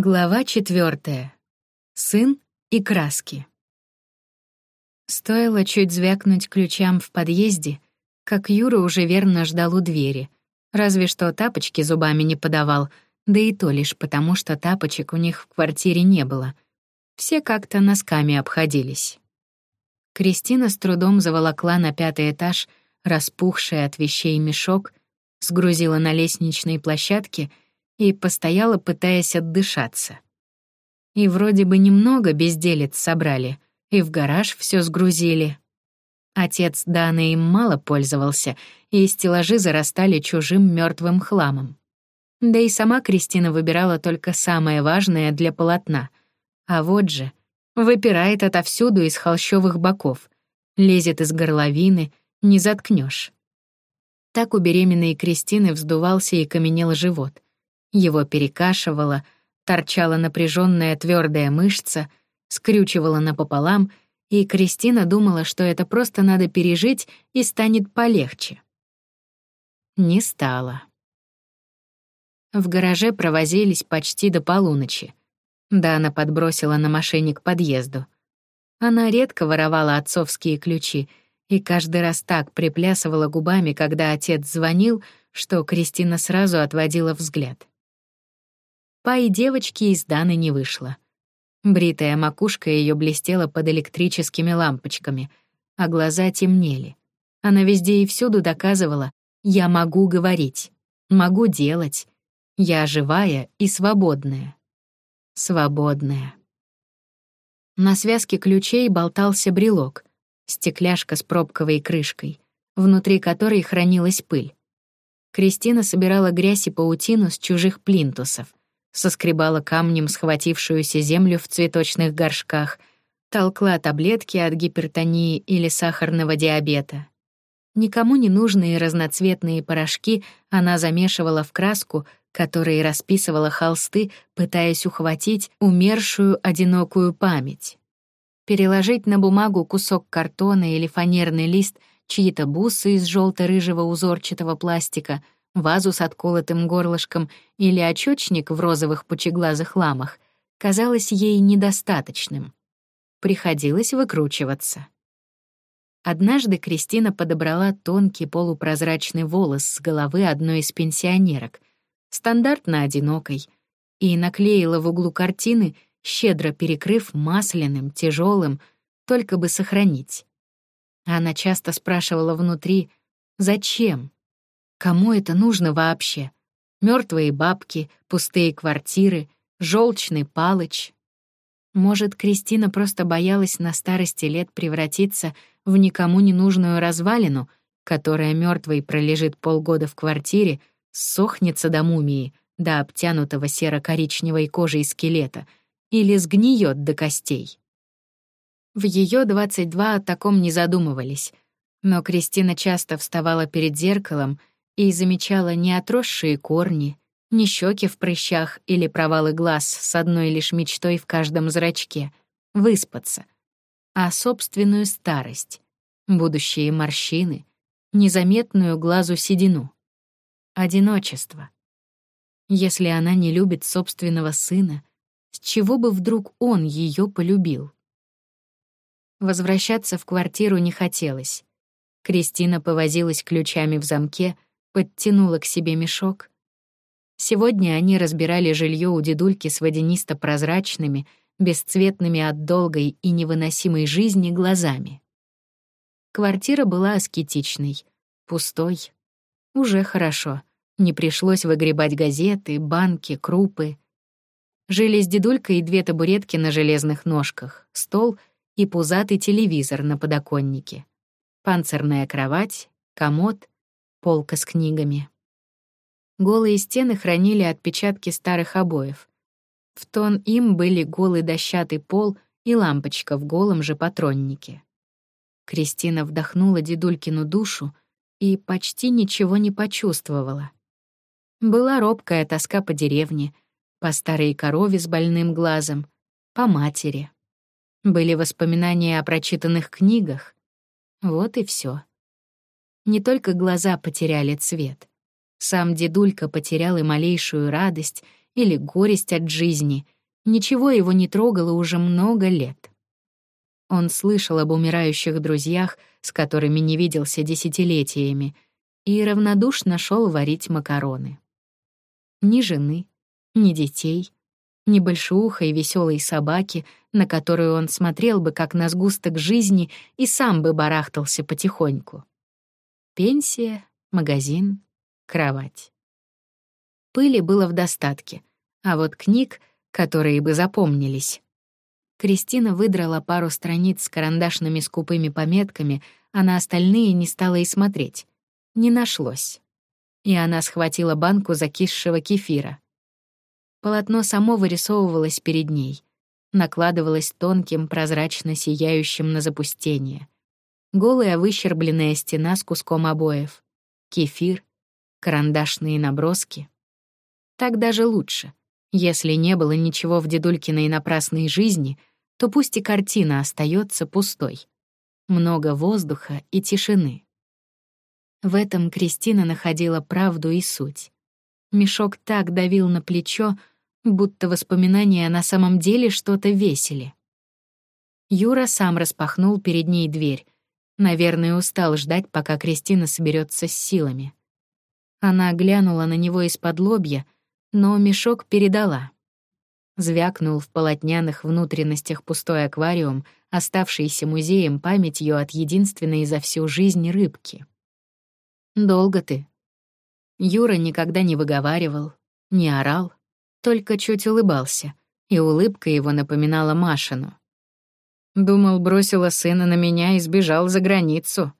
Глава четвертая. Сын и краски. Стоило чуть звякнуть ключам в подъезде, как Юра уже верно ждал у двери, разве что тапочки зубами не подавал, да и то лишь потому, что тапочек у них в квартире не было. Все как-то носками обходились. Кристина с трудом заволокла на пятый этаж распухший от вещей мешок, сгрузила на лестничной площадке и постояла, пытаясь отдышаться. И вроде бы немного безделец собрали, и в гараж все сгрузили. Отец Даны им мало пользовался, и стеллажи зарастали чужим мертвым хламом. Да и сама Кристина выбирала только самое важное для полотна. А вот же, выпирает отовсюду из холщовых боков, лезет из горловины, не заткнешь. Так у беременной Кристины вздувался и каменел живот. Его перекашивало, торчала напряженная твердая мышца, скрючивала напополам, и Кристина думала, что это просто надо пережить и станет полегче. Не стало. В гараже провозились почти до полуночи. Дана подбросила на машине к подъезду. Она редко воровала отцовские ключи и каждый раз так приплясывала губами, когда отец звонил, что Кристина сразу отводила взгляд. Пай девочки из Даны не вышла. Бритая макушка ее блестела под электрическими лампочками, а глаза темнели. Она везде и всюду доказывала, я могу говорить, могу делать, я живая и свободная. Свободная. На связке ключей болтался брелок, стекляшка с пробковой крышкой, внутри которой хранилась пыль. Кристина собирала грязь и паутину с чужих плинтусов, соскребала камнем схватившуюся землю в цветочных горшках, толкла таблетки от гипертонии или сахарного диабета. Никому не нужные разноцветные порошки она замешивала в краску, которой расписывала холсты, пытаясь ухватить умершую одинокую память переложить на бумагу кусок картона или фанерный лист, чьи-то бусы из желто рыжего узорчатого пластика, вазу с отколотым горлышком или очечник в розовых пучеглазых ламах, казалось ей недостаточным. Приходилось выкручиваться. Однажды Кристина подобрала тонкий полупрозрачный волос с головы одной из пенсионерок, стандартно одинокой, и наклеила в углу картины — щедро перекрыв масляным, тяжелым, только бы сохранить. Она часто спрашивала внутри, зачем? Кому это нужно вообще? Мертвые бабки, пустые квартиры, желчный палыч. Может, Кристина просто боялась на старости лет превратиться в никому не нужную развалину, которая мертвой пролежит полгода в квартире, сохнется до мумии, до обтянутого серо-коричневой кожей скелета — или сгниет до костей. В ее 22 о таком не задумывались, но Кристина часто вставала перед зеркалом и замечала не отросшие корни, не щеки в прыщах или провалы глаз с одной лишь мечтой в каждом зрачке — выспаться, а собственную старость, будущие морщины, незаметную глазу седину, одиночество. Если она не любит собственного сына, с чего бы вдруг он ее полюбил? Возвращаться в квартиру не хотелось. Кристина повозилась ключами в замке, подтянула к себе мешок. Сегодня они разбирали жилье у дедульки с водянисто-прозрачными, бесцветными от долгой и невыносимой жизни глазами. Квартира была аскетичной, пустой. Уже хорошо. Не пришлось выгребать газеты, банки, крупы. Жили с дедулькой две табуретки на железных ножках, стол и пузатый телевизор на подоконнике. Панцирная кровать, комод, полка с книгами. Голые стены хранили отпечатки старых обоев. В тон им были голый дощатый пол и лампочка в голом же патроннике. Кристина вдохнула дедулькину душу и почти ничего не почувствовала. Была робкая тоска по деревне — по старой корове с больным глазом, по матери. Были воспоминания о прочитанных книгах. Вот и все. Не только глаза потеряли цвет. Сам дедулька потерял и малейшую радость, или горесть от жизни, ничего его не трогало уже много лет. Он слышал об умирающих друзьях, с которыми не виделся десятилетиями, и равнодушно шел варить макароны. Ни жены, ни детей, ни большеухой веселой собаки, на которую он смотрел бы как на сгусток жизни и сам бы барахтался потихоньку. Пенсия, магазин, кровать. Пыли было в достатке, а вот книг, которые бы запомнились. Кристина выдрала пару страниц с карандашными скупыми пометками, а на остальные не стала и смотреть. Не нашлось. И она схватила банку закисшего кефира. Полотно само вырисовывалось перед ней, накладывалось тонким, прозрачно сияющим на запустение. Голая выщербленная стена с куском обоев, кефир, карандашные наброски. Так даже лучше. Если не было ничего в дедулькиной напрасной жизни, то пусть и картина остается пустой. Много воздуха и тишины. В этом Кристина находила правду и суть. Мешок так давил на плечо, будто воспоминания на самом деле что-то весили. Юра сам распахнул перед ней дверь. Наверное, устал ждать, пока Кристина соберется с силами. Она глянула на него из-под лобья, но мешок передала. Звякнул в полотняных внутренностях пустой аквариум, оставшийся музеем памятью от единственной за всю жизнь рыбки. «Долго ты?» Юра никогда не выговаривал, не орал, только чуть улыбался, и улыбка его напоминала Машину. Думал, бросила сына на меня и сбежал за границу.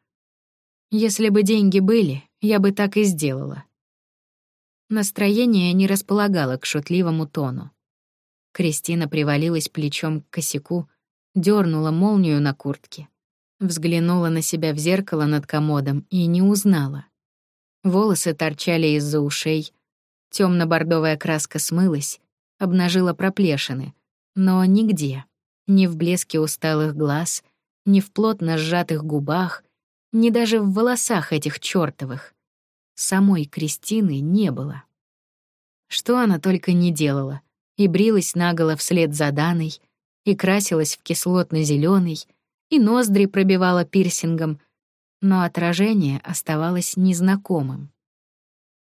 Если бы деньги были, я бы так и сделала. Настроение не располагало к шутливому тону. Кристина привалилась плечом к косяку, дернула молнию на куртке, взглянула на себя в зеркало над комодом и не узнала. Волосы торчали из-за ушей, темно бордовая краска смылась, обнажила проплешины, но нигде, ни в блеске усталых глаз, ни в плотно сжатых губах, ни даже в волосах этих чёртовых. Самой Кристины не было. Что она только не делала, и брилась наголо вслед за Даной, и красилась в кислотно зеленый и ноздри пробивала пирсингом, но отражение оставалось незнакомым.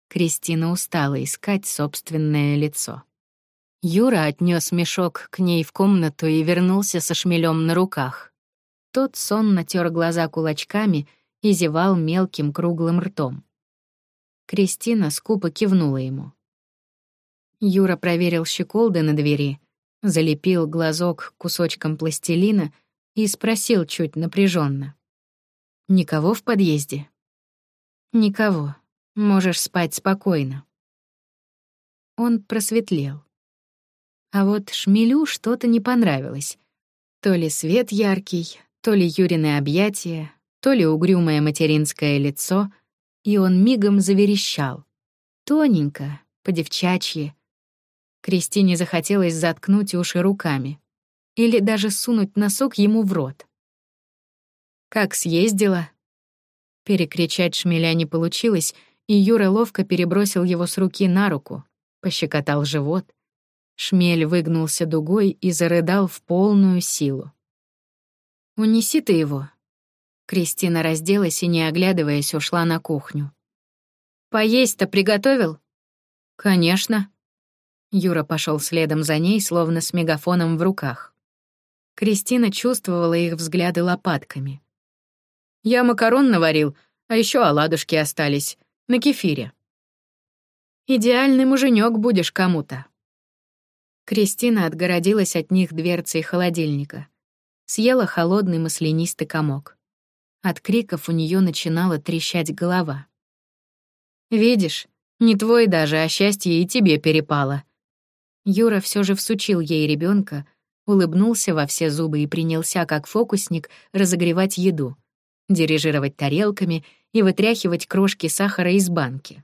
Кристина устала искать собственное лицо. Юра отнес мешок к ней в комнату и вернулся со шмелем на руках. Тот сонно тер глаза кулачками и зевал мелким круглым ртом. Кристина скупо кивнула ему. Юра проверил щеколды на двери, залепил глазок кусочком пластилина и спросил чуть напряженно: «Никого в подъезде?» «Никого. Можешь спать спокойно». Он просветлел. А вот Шмелю что-то не понравилось. То ли свет яркий, то ли Юрины объятия, то ли угрюмое материнское лицо, и он мигом заверещал. Тоненько, по-девчачьи. Кристине захотелось заткнуть уши руками или даже сунуть носок ему в рот. «Как съездила?» Перекричать шмеля не получилось, и Юра ловко перебросил его с руки на руку, пощекотал живот. Шмель выгнулся дугой и зарыдал в полную силу. «Унеси ты его». Кристина разделась и, не оглядываясь, ушла на кухню. «Поесть-то приготовил?» «Конечно». Юра пошел следом за ней, словно с мегафоном в руках. Кристина чувствовала их взгляды лопатками. Я макарон наварил, а еще оладушки остались. На кефире. Идеальный муженек будешь кому-то. Кристина отгородилась от них дверцей холодильника. Съела холодный маслянистый комок. От криков у нее начинала трещать голова. «Видишь, не твой даже, а счастье и тебе перепало». Юра все же всучил ей ребенка, улыбнулся во все зубы и принялся, как фокусник, разогревать еду дирижировать тарелками и вытряхивать крошки сахара из банки.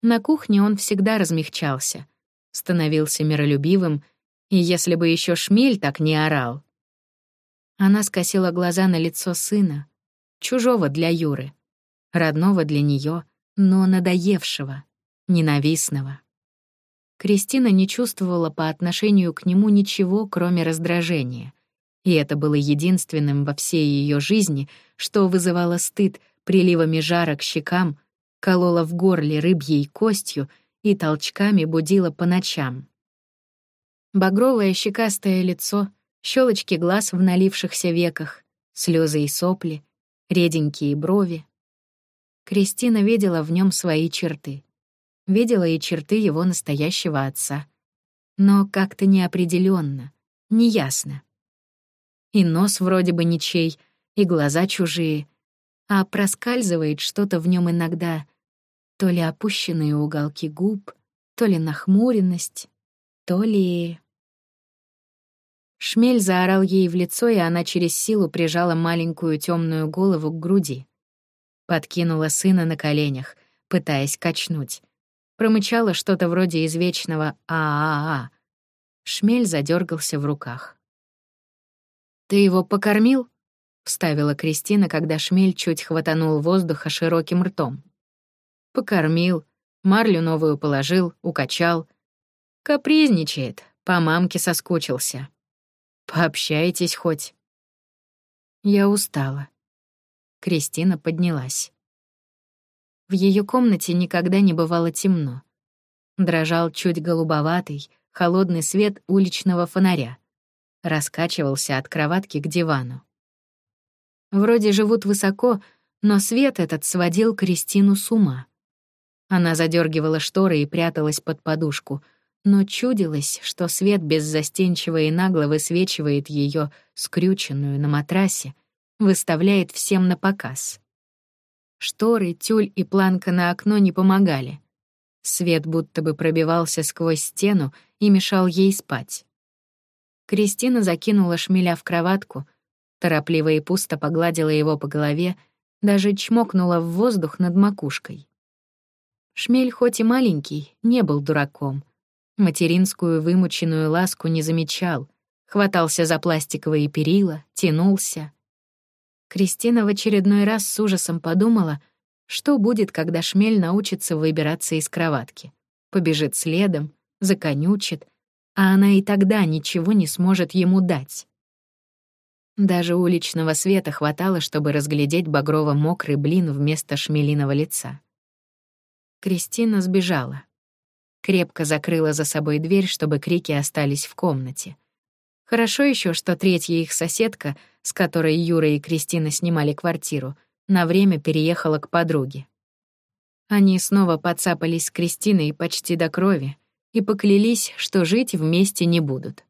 На кухне он всегда размягчался, становился миролюбивым, и если бы еще шмель так не орал. Она скосила глаза на лицо сына, чужого для Юры, родного для нее, но надоевшего, ненавистного. Кристина не чувствовала по отношению к нему ничего, кроме раздражения. И это было единственным во всей ее жизни, что вызывало стыд приливами жара к щекам, кололо в горле рыбьей костью и толчками будило по ночам. Багровое щекастое лицо, щелочки глаз в налившихся веках, слезы и сопли, реденькие брови. Кристина видела в нем свои черты видела и черты его настоящего отца. Но как-то неопределенно, неясно. И нос вроде бы ничей, и глаза чужие, а проскальзывает что-то в нем иногда, то ли опущенные уголки губ, то ли нахмуренность, то ли... Шмель заорал ей в лицо, и она через силу прижала маленькую темную голову к груди. Подкинула сына на коленях, пытаясь качнуть промычала что-то вроде извечного «а-а-а». Шмель задергался в руках. «Ты его покормил?» — вставила Кристина, когда шмель чуть хватанул воздуха широким ртом. «Покормил, марлю новую положил, укачал. Капризничает, по мамке соскучился. Пообщайтесь хоть». Я устала. Кристина поднялась. В ее комнате никогда не бывало темно. Дрожал чуть голубоватый, холодный свет уличного фонаря. Раскачивался от кроватки к дивану. Вроде живут высоко, но свет этот сводил Кристину с ума. Она задергивала шторы и пряталась под подушку, но чудилось, что свет беззастенчиво и нагло высвечивает ее скрюченную на матрасе, выставляет всем на показ. Шторы, тюль и планка на окно не помогали. Свет будто бы пробивался сквозь стену и мешал ей спать. Кристина закинула шмеля в кроватку, торопливо и пусто погладила его по голове, даже чмокнула в воздух над макушкой. Шмель, хоть и маленький, не был дураком. Материнскую вымученную ласку не замечал, хватался за пластиковые перила, тянулся. Кристина в очередной раз с ужасом подумала, что будет, когда шмель научится выбираться из кроватки. Побежит следом, законючит, а она и тогда ничего не сможет ему дать. Даже уличного света хватало, чтобы разглядеть багрово-мокрый блин вместо шмелиного лица. Кристина сбежала. Крепко закрыла за собой дверь, чтобы крики остались в комнате. Хорошо еще, что третья их соседка, с которой Юра и Кристина снимали квартиру, на время переехала к подруге. Они снова подцапались с Кристиной почти до крови и поклялись, что жить вместе не будут.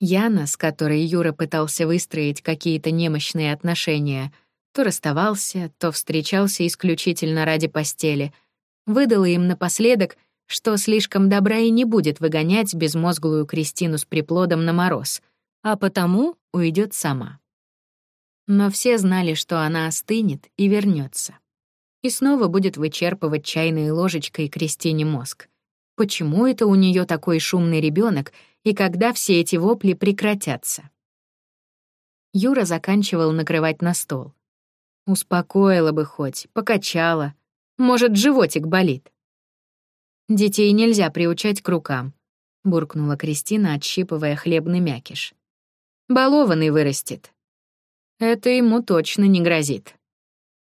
Яна, с которой Юра пытался выстроить какие-то немощные отношения, то расставался, то встречался исключительно ради постели, выдала им напоследок — что слишком добра и не будет выгонять безмозглую Кристину с приплодом на мороз, а потому уйдет сама. Но все знали, что она остынет и вернется. И снова будет вычерпывать чайной ложечкой Кристине мозг. Почему это у нее такой шумный ребенок и когда все эти вопли прекратятся? Юра заканчивал накрывать на стол. Успокоила бы хоть, покачала. Может, животик болит. Детей нельзя приучать к рукам», — буркнула Кристина, отщипывая хлебный мякиш. «Балованный вырастет». «Это ему точно не грозит».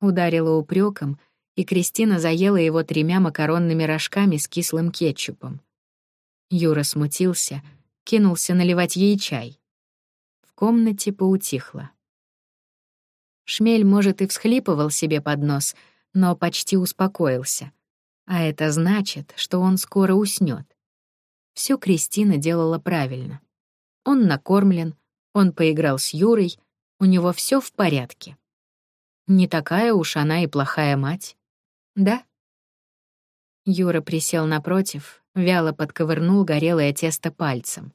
Ударила упреком, и Кристина заела его тремя макаронными рожками с кислым кетчупом. Юра смутился, кинулся наливать ей чай. В комнате поутихло. Шмель, может, и всхлипывал себе под нос, но почти успокоился. А это значит, что он скоро уснёт. Всё Кристина делала правильно. Он накормлен, он поиграл с Юрой, у него всё в порядке. Не такая уж она и плохая мать. Да? Юра присел напротив, вяло подковырнул горелое тесто пальцем.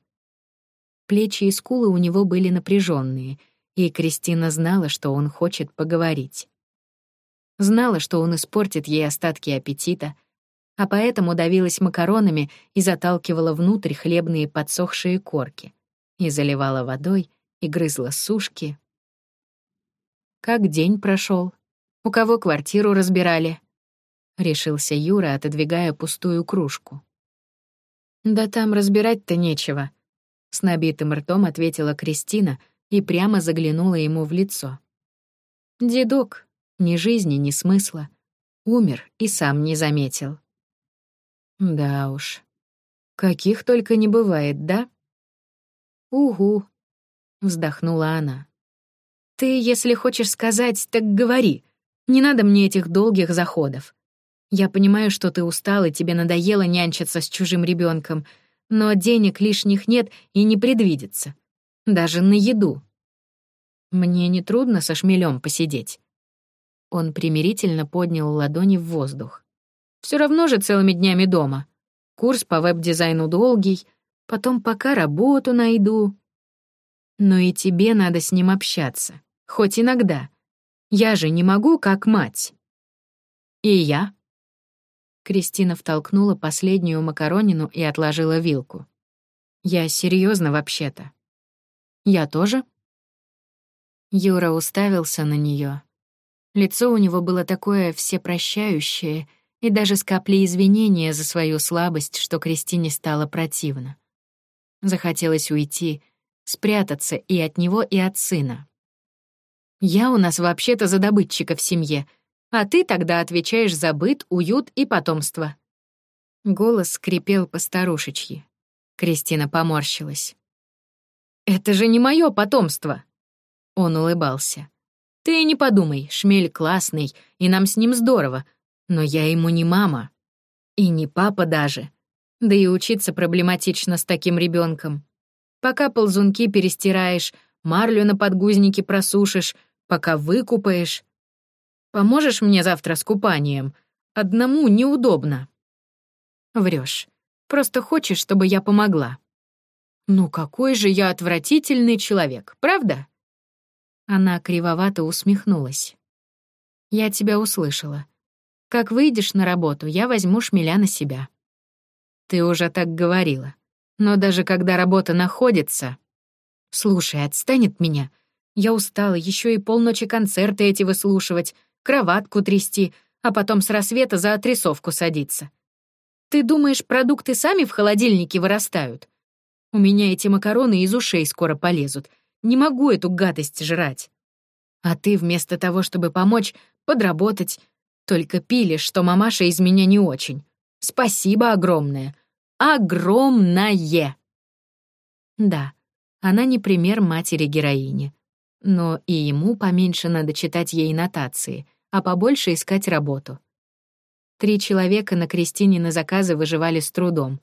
Плечи и скулы у него были напряженные, и Кристина знала, что он хочет поговорить. Знала, что он испортит ей остатки аппетита, а поэтому давилась макаронами и заталкивала внутрь хлебные подсохшие корки, и заливала водой, и грызла сушки. Как день прошел? У кого квартиру разбирали? Решился Юра, отодвигая пустую кружку. Да там разбирать-то нечего, с набитым ртом ответила Кристина и прямо заглянула ему в лицо. Дедок, ни жизни, ни смысла. Умер и сам не заметил. Да уж. Каких только не бывает, да? Угу, вздохнула она. Ты, если хочешь сказать, так говори. Не надо мне этих долгих заходов. Я понимаю, что ты устал и тебе надоело нянчиться с чужим ребенком, но денег лишних нет и не предвидится. Даже на еду. Мне не трудно со шмелем посидеть. Он примирительно поднял ладони в воздух. Все равно же целыми днями дома. Курс по веб-дизайну долгий, потом пока работу найду. Но и тебе надо с ним общаться, хоть иногда. Я же не могу, как мать. И я. Кристина втолкнула последнюю макаронину и отложила вилку. Я серьезно вообще-то. Я тоже? Юра уставился на нее. Лицо у него было такое всепрощающее — и даже с каплей извинения за свою слабость, что Кристине стало противно. Захотелось уйти, спрятаться и от него, и от сына. «Я у нас вообще-то за добытчика в семье, а ты тогда отвечаешь за быт, уют и потомство». Голос скрипел по-старушечьи. Кристина поморщилась. «Это же не мое потомство!» Он улыбался. «Ты не подумай, Шмель классный, и нам с ним здорово, но я ему не мама. И не папа даже. Да и учиться проблематично с таким ребенком. Пока ползунки перестираешь, марлю на подгузнике просушишь, пока выкупаешь. Поможешь мне завтра с купанием? Одному неудобно. Врешь. Просто хочешь, чтобы я помогла. Ну какой же я отвратительный человек, правда? Она кривовато усмехнулась. Я тебя услышала. Как выйдешь на работу, я возьму шмеля на себя. Ты уже так говорила. Но даже когда работа находится... Слушай, отстань от меня. Я устала еще и полночи концерты эти выслушивать, кроватку трясти, а потом с рассвета за отрисовку садиться. Ты думаешь, продукты сами в холодильнике вырастают? У меня эти макароны из ушей скоро полезут. Не могу эту гадость жрать. А ты вместо того, чтобы помочь, подработать, только пили, что мамаша из меня не очень. Спасибо огромное. Огромное. Да, она не пример матери-героини. Но и ему поменьше надо читать ей нотации, а побольше искать работу. Три человека на Кристине на заказы выживали с трудом.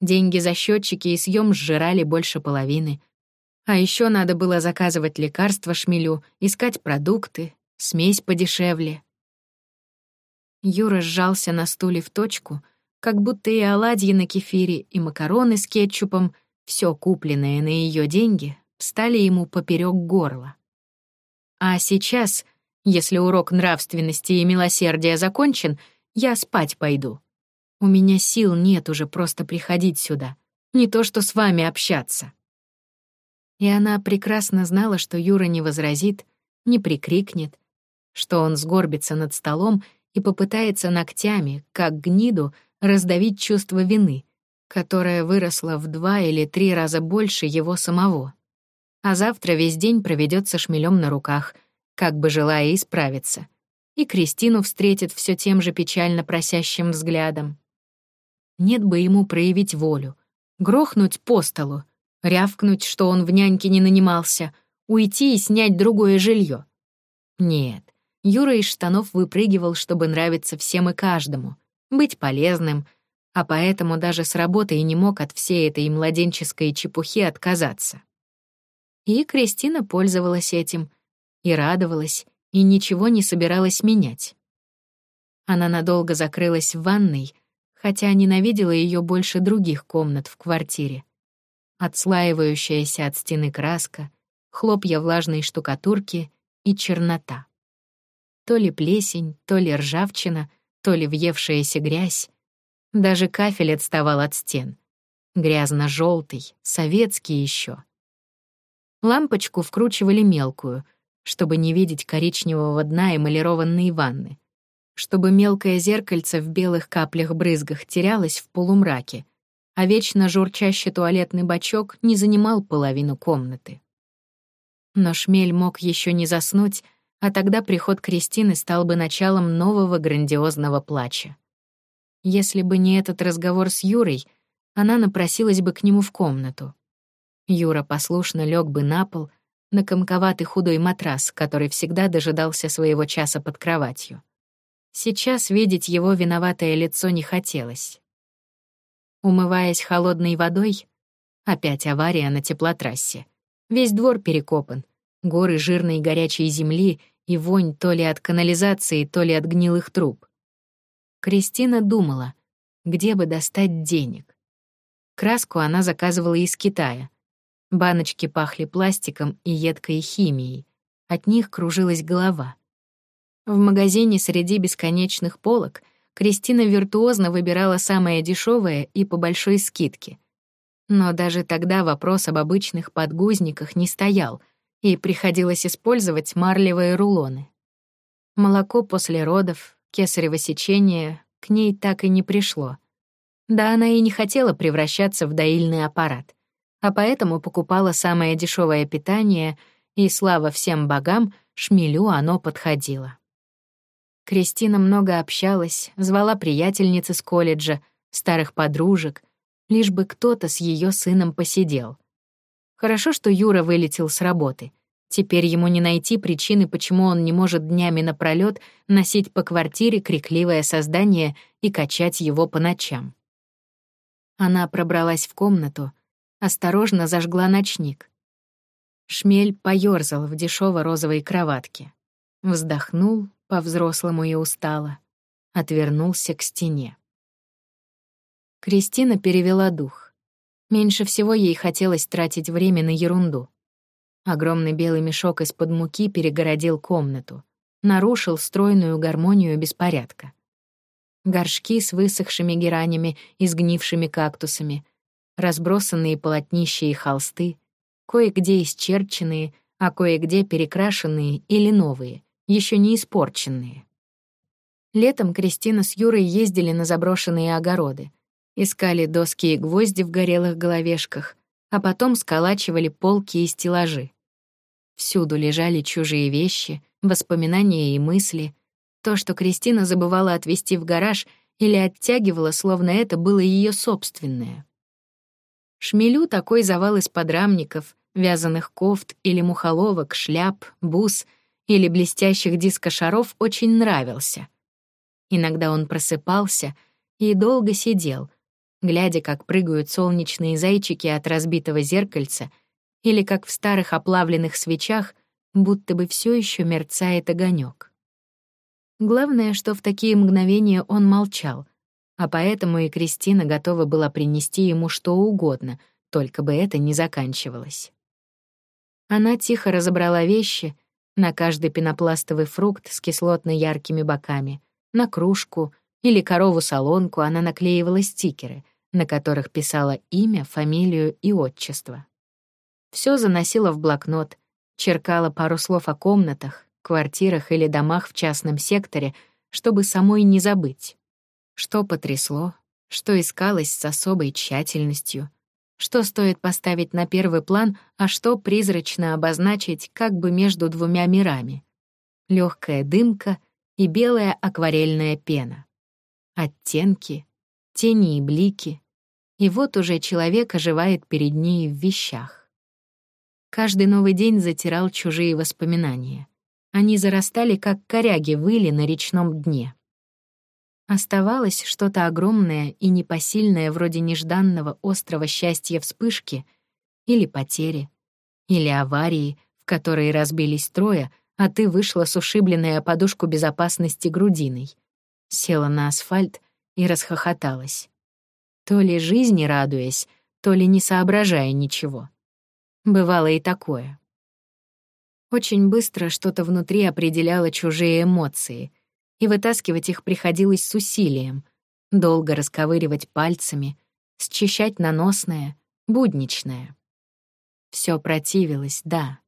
Деньги за счетчики и съем сжирали больше половины. А еще надо было заказывать лекарства шмелю, искать продукты, смесь подешевле. Юра сжался на стуле в точку, как будто и оладьи на кефире, и макароны с кетчупом, все купленное на ее деньги, стали ему поперек горла. А сейчас, если урок нравственности и милосердия закончен, я спать пойду. У меня сил нет уже просто приходить сюда, не то что с вами общаться. И она прекрасно знала, что Юра не возразит, не прикрикнет, что он сгорбится над столом и попытается ногтями, как гниду, раздавить чувство вины, которое выросло в два или три раза больше его самого. А завтра весь день проведет со шмелем на руках, как бы желая исправиться. И Кристину встретит все тем же печально просящим взглядом. Нет бы ему проявить волю, грохнуть по столу, рявкнуть, что он в няньке не нанимался, уйти и снять другое жилье. Нет, Юра из штанов выпрыгивал, чтобы нравиться всем и каждому, быть полезным, а поэтому даже с работы и не мог от всей этой младенческой чепухи отказаться. И Кристина пользовалась этим, и радовалась, и ничего не собиралась менять. Она надолго закрылась в ванной, хотя ненавидела ее больше других комнат в квартире. Отслаивающаяся от стены краска, хлопья влажной штукатурки и чернота. То ли плесень, то ли ржавчина, то ли въевшаяся грязь. Даже кафель отставал от стен. грязно желтый советский еще. Лампочку вкручивали мелкую, чтобы не видеть коричневого дна эмалированной ванны, чтобы мелкое зеркальце в белых каплях-брызгах терялось в полумраке, а вечно журчащий туалетный бачок не занимал половину комнаты. Но Шмель мог еще не заснуть, а тогда приход Кристины стал бы началом нового грандиозного плача. Если бы не этот разговор с Юрой, она напросилась бы к нему в комнату. Юра послушно лег бы на пол, на комковатый худой матрас, который всегда дожидался своего часа под кроватью. Сейчас видеть его виноватое лицо не хотелось. Умываясь холодной водой, опять авария на теплотрассе. Весь двор перекопан, горы жирной горячей земли и вонь то ли от канализации, то ли от гнилых труб. Кристина думала, где бы достать денег. Краску она заказывала из Китая. Баночки пахли пластиком и едкой химией. От них кружилась голова. В магазине среди бесконечных полок Кристина виртуозно выбирала самое дешевое и по большой скидке. Но даже тогда вопрос об обычных подгузниках не стоял, и приходилось использовать марлевые рулоны. Молоко после родов, кесарево сечение к ней так и не пришло. Да она и не хотела превращаться в доильный аппарат, а поэтому покупала самое дешевое питание, и, слава всем богам, шмелю оно подходило. Кристина много общалась, звала приятельниц из колледжа, старых подружек, лишь бы кто-то с ее сыном посидел. Хорошо, что Юра вылетел с работы. Теперь ему не найти причины, почему он не может днями напролёт носить по квартире крикливое создание и качать его по ночам. Она пробралась в комнату, осторожно зажгла ночник. Шмель поёрзал в дешево розовой кроватке. Вздохнул, по-взрослому и устало. Отвернулся к стене. Кристина перевела дух. Меньше всего ей хотелось тратить время на ерунду. Огромный белый мешок из-под муки перегородил комнату, нарушил стройную гармонию беспорядка. Горшки с высохшими геранями и сгнившими кактусами, разбросанные полотнища и холсты, кое-где исчерченные, а кое-где перекрашенные или новые, еще не испорченные. Летом Кристина с Юрой ездили на заброшенные огороды, искали доски и гвозди в горелых головешках, а потом сколачивали полки и стеллажи. Всюду лежали чужие вещи, воспоминания и мысли, то, что Кристина забывала отвезти в гараж или оттягивала, словно это было ее собственное. Шмелю такой завал из подрамников, вязаных кофт или мухоловок, шляп, бус — или блестящих дискошаров очень нравился. Иногда он просыпался и долго сидел, глядя, как прыгают солнечные зайчики от разбитого зеркальца или как в старых оплавленных свечах будто бы все еще мерцает огонек. Главное, что в такие мгновения он молчал, а поэтому и Кристина готова была принести ему что угодно, только бы это не заканчивалось. Она тихо разобрала вещи — на каждый пенопластовый фрукт с кислотно-яркими боками, на кружку или корову-солонку она наклеивала стикеры, на которых писала имя, фамилию и отчество. Все заносила в блокнот, черкала пару слов о комнатах, квартирах или домах в частном секторе, чтобы самой не забыть. Что потрясло, что искалось с особой тщательностью — что стоит поставить на первый план, а что призрачно обозначить как бы между двумя мирами. Легкая дымка и белая акварельная пена. Оттенки, тени и блики. И вот уже человек оживает перед ней в вещах. Каждый новый день затирал чужие воспоминания. Они зарастали, как коряги выли на речном дне. Оставалось что-то огромное и непосильное вроде нежданного острого счастья вспышки или потери, или аварии, в которой разбились трое, а ты вышла с ушибленной о подушку безопасности грудиной. Села на асфальт и расхохоталась. То ли жизни радуясь, то ли не соображая ничего. Бывало и такое. Очень быстро что-то внутри определяло чужие эмоции — и вытаскивать их приходилось с усилием, долго расковыривать пальцами, счищать наносное, будничное. Все противилось, да.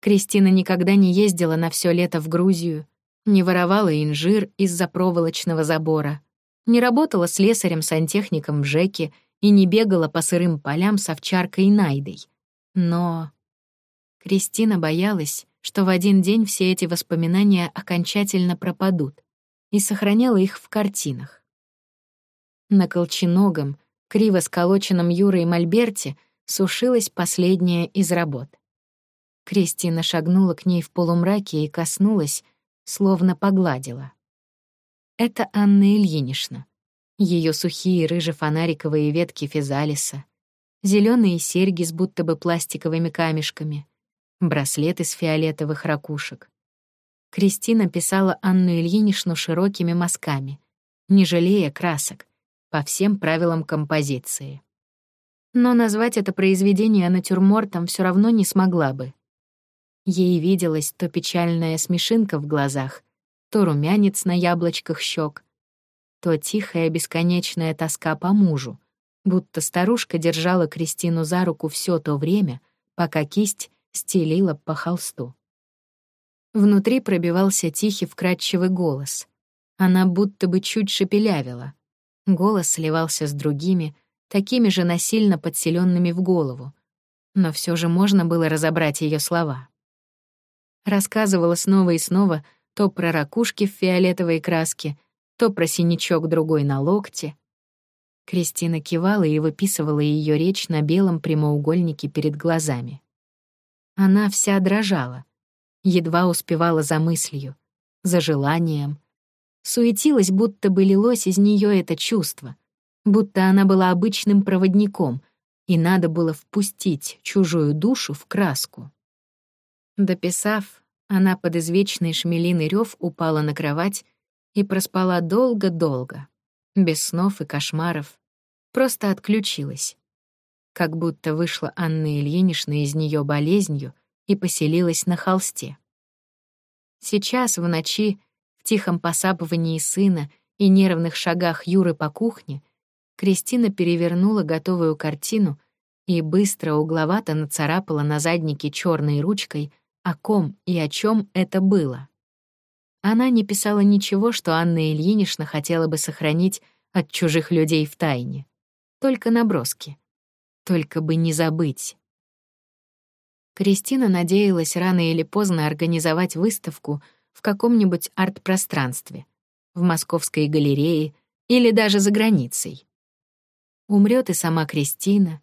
Кристина никогда не ездила на все лето в Грузию, не воровала инжир из-за проволочного забора, не работала слесарем-сантехником в ЖЭКе и не бегала по сырым полям с овчаркой Найдой. Но Кристина боялась, что в один день все эти воспоминания окончательно пропадут, и сохраняла их в картинах. На колченогом, криво сколоченном Юрой Мольберте сушилась последняя из работ. Кристина шагнула к ней в полумраке и коснулась, словно погладила. Это Анна Ильинична. Ее сухие рыже-фонариковые ветки физалиса, зеленые серьги с будто бы пластиковыми камешками, браслет из фиолетовых ракушек. Кристина писала Анну Ильиничну широкими мазками, не жалея красок, по всем правилам композиции. Но назвать это произведение натюрмортом все равно не смогла бы. Ей виделась то печальная смешинка в глазах, то румянец на яблочках щек, то тихая бесконечная тоска по мужу, будто старушка держала Кристину за руку все то время, пока кисть стелила по холсту. Внутри пробивался тихий вкрадчивый голос. Она будто бы чуть шепелявила. Голос сливался с другими, такими же насильно подселенными в голову. Но все же можно было разобрать ее слова. Рассказывала снова и снова то про ракушки в фиолетовой краске, то про синячок другой на локте. Кристина кивала и выписывала ее речь на белом прямоугольнике перед глазами. Она вся дрожала, едва успевала за мыслью, за желанием. Суетилась, будто бы лилось из нее это чувство, будто она была обычным проводником, и надо было впустить чужую душу в краску. Дописав, она под извечный шмелиный рев упала на кровать и проспала долго-долго, без снов и кошмаров, просто отключилась как будто вышла Анна Ильинична из нее болезнью и поселилась на холсте. Сейчас, в ночи, в тихом посапывании сына и нервных шагах Юры по кухне, Кристина перевернула готовую картину и быстро угловато нацарапала на заднике черной ручкой, о ком и о чем это было. Она не писала ничего, что Анна Ильинична хотела бы сохранить от чужих людей в тайне, только наброски. Только бы не забыть. Кристина надеялась рано или поздно организовать выставку в каком-нибудь арт-пространстве, в Московской галерее или даже за границей. Умрет и сама Кристина,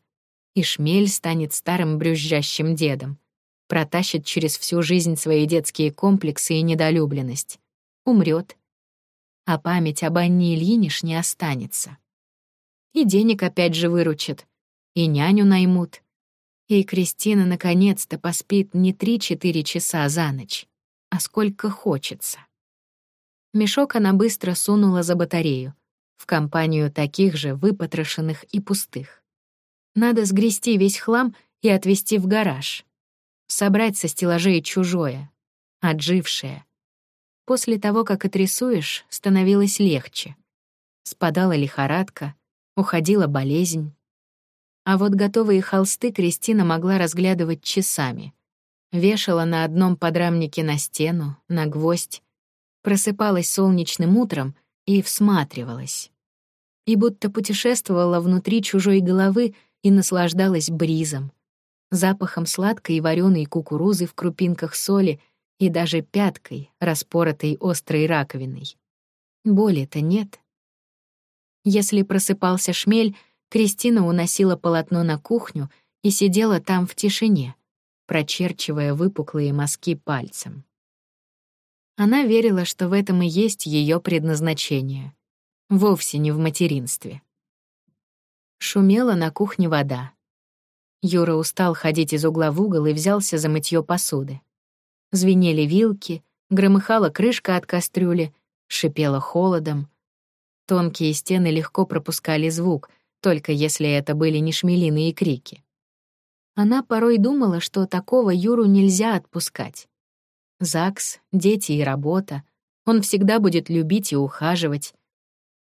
и Шмель станет старым брюзжащим дедом, протащит через всю жизнь свои детские комплексы и недолюбленность. Умрет. А память об Анне Ильиниш не останется. И денег опять же выручит, и няню наймут. И Кристина наконец-то поспит не три-четыре часа за ночь, а сколько хочется. Мешок она быстро сунула за батарею, в компанию таких же выпотрошенных и пустых. Надо сгрести весь хлам и отвезти в гараж. Собрать со стеллажей чужое, отжившее. После того, как отрисуешь, становилось легче. Спадала лихорадка, уходила болезнь. А вот готовые холсты Кристина могла разглядывать часами. Вешала на одном подрамнике на стену, на гвоздь, просыпалась солнечным утром и всматривалась. И будто путешествовала внутри чужой головы и наслаждалась бризом, запахом сладкой и вареной кукурузы в крупинках соли и даже пяткой, распоротой острой раковиной. Боли-то нет. Если просыпался шмель, Кристина уносила полотно на кухню и сидела там в тишине, прочерчивая выпуклые мазки пальцем. Она верила, что в этом и есть ее предназначение. Вовсе не в материнстве. Шумела на кухне вода. Юра устал ходить из угла в угол и взялся за мытье посуды. Звенели вилки, громыхала крышка от кастрюли, шипела холодом. Тонкие стены легко пропускали звук, только если это были не шмелиные крики. Она порой думала, что такого Юру нельзя отпускать. ЗАГС, дети и работа. Он всегда будет любить и ухаживать.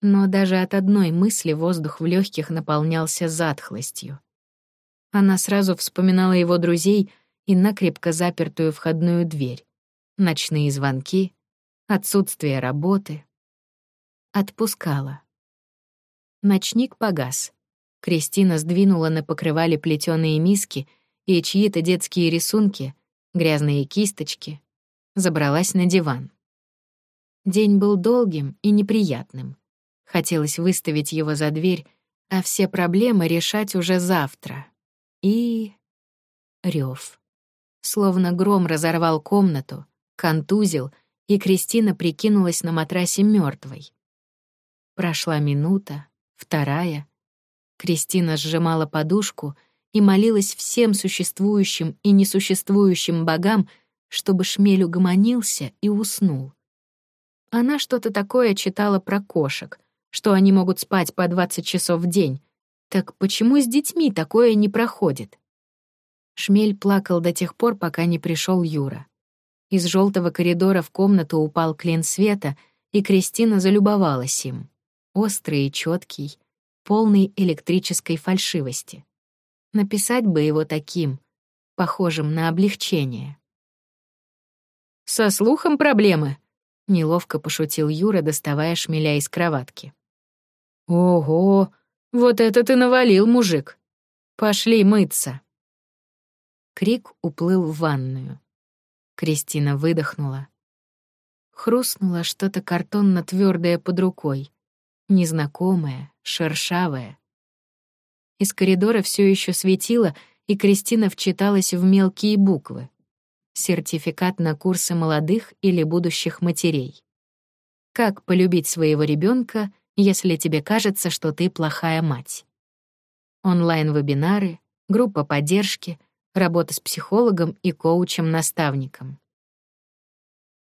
Но даже от одной мысли воздух в легких наполнялся затхлостью. Она сразу вспоминала его друзей и накрепко запертую входную дверь. Ночные звонки, отсутствие работы. Отпускала. Ночник погас. Кристина сдвинула на покрывале плетёные миски и чьи-то детские рисунки, грязные кисточки, забралась на диван. День был долгим и неприятным. Хотелось выставить его за дверь, а все проблемы решать уже завтра. И... рев. Словно гром разорвал комнату, контузил, и Кристина прикинулась на матрасе мертвой. Прошла минута, вторая. Кристина сжимала подушку и молилась всем существующим и несуществующим богам, чтобы шмель угомонился и уснул. Она что-то такое читала про кошек, что они могут спать по 20 часов в день. Так почему с детьми такое не проходит? Шмель плакал до тех пор, пока не пришел Юра. Из желтого коридора в комнату упал клин света, и Кристина залюбовалась им. Острый и четкий, полный электрической фальшивости. Написать бы его таким, похожим на облегчение. «Со слухом проблемы», — неловко пошутил Юра, доставая шмеля из кроватки. «Ого, вот это ты навалил, мужик! Пошли мыться!» Крик уплыл в ванную. Кристина выдохнула. Хрустнуло что-то картонно твердое под рукой, незнакомое, шершавое. Из коридора все еще светило, и Кристина вчиталась в мелкие буквы сертификат на курсы молодых или будущих матерей. Как полюбить своего ребенка, если тебе кажется, что ты плохая мать? Онлайн-вебинары, группа поддержки, работа с психологом и коучем-наставником.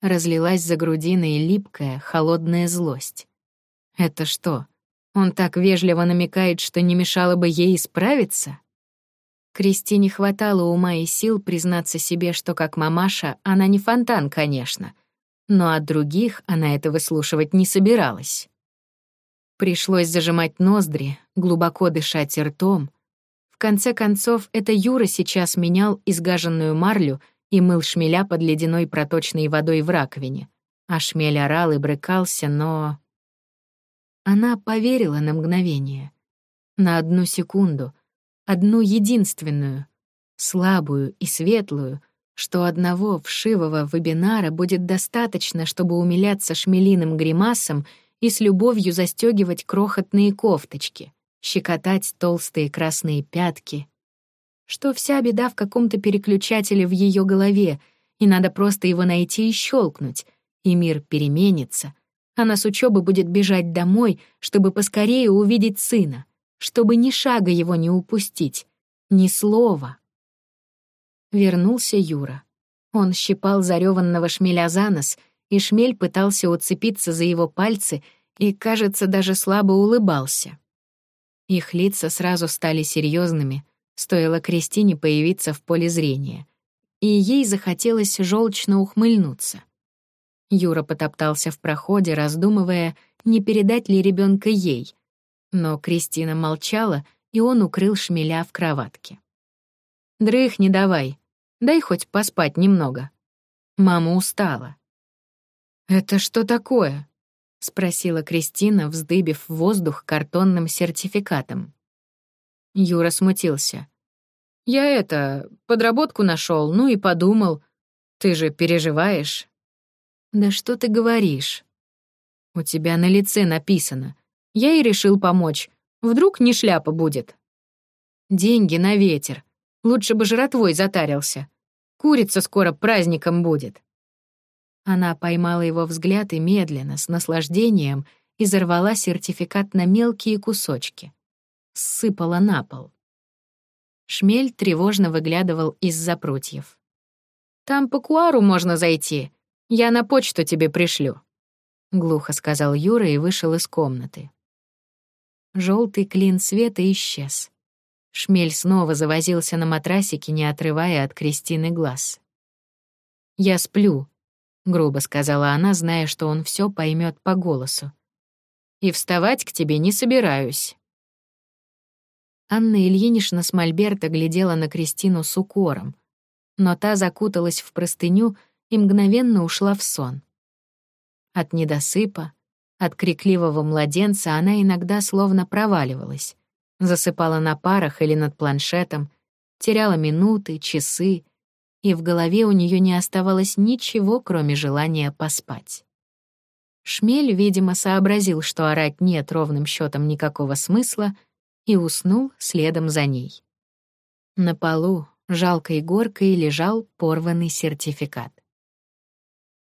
Разлилась за грудиной липкая, холодная злость. Это что, он так вежливо намекает, что не мешало бы ей исправиться? Кристине хватало ума и сил признаться себе, что как мамаша она не фонтан, конечно, но от других она это выслушивать не собиралась. Пришлось зажимать ноздри, глубоко дышать ртом. В конце концов, это Юра сейчас менял изгаженную марлю и мыл шмеля под ледяной проточной водой в раковине. А шмель орал и брыкался, но... Она поверила на мгновение. На одну секунду, одну единственную, слабую и светлую, что одного вшивого вебинара будет достаточно, чтобы умиляться шмелиным гримасом и с любовью застегивать крохотные кофточки, щекотать толстые красные пятки. Что вся беда в каком-то переключателе в ее голове, и надо просто его найти и щелкнуть, и мир переменится. Она с учебы будет бежать домой, чтобы поскорее увидеть сына чтобы ни шага его не упустить, ни слова. Вернулся Юра. Он щипал зареванного шмеля за нос, и шмель пытался уцепиться за его пальцы и, кажется, даже слабо улыбался. Их лица сразу стали серьезными, стоило Кристине появиться в поле зрения, и ей захотелось желчно ухмыльнуться. Юра потоптался в проходе, раздумывая, не передать ли ребенка ей, но Кристина молчала, и он укрыл шмеля в кроватке. «Дрых не давай, дай хоть поспать немного. Мама устала». «Это что такое?» — спросила Кристина, вздыбив воздух картонным сертификатом. Юра смутился. «Я это, подработку нашел, ну и подумал. Ты же переживаешь?» «Да что ты говоришь?» «У тебя на лице написано. Я и решил помочь. Вдруг не шляпа будет. Деньги на ветер. Лучше бы жратвой затарился. Курица скоро праздником будет. Она поймала его взгляд и медленно, с наслаждением, изорвала сертификат на мелкие кусочки. Сыпала на пол. Шмель тревожно выглядывал из-за прутьев. «Там по куару можно зайти. Я на почту тебе пришлю», — глухо сказал Юра и вышел из комнаты. Желтый клин света исчез. Шмель снова завозился на матрасике, не отрывая от Кристины глаз. «Я сплю», — грубо сказала она, зная, что он все поймет по голосу. «И вставать к тебе не собираюсь». Анна Ильинична с Мольберта глядела на Кристину с укором, но та закуталась в простыню и мгновенно ушла в сон. От недосыпа, от крикливого младенца она иногда словно проваливалась. Засыпала на парах или над планшетом, теряла минуты, часы, и в голове у нее не оставалось ничего, кроме желания поспать. Шмель, видимо, сообразил, что орать нет ровным счетом никакого смысла, и уснул следом за ней. На полу жалкой горкой лежал порванный сертификат.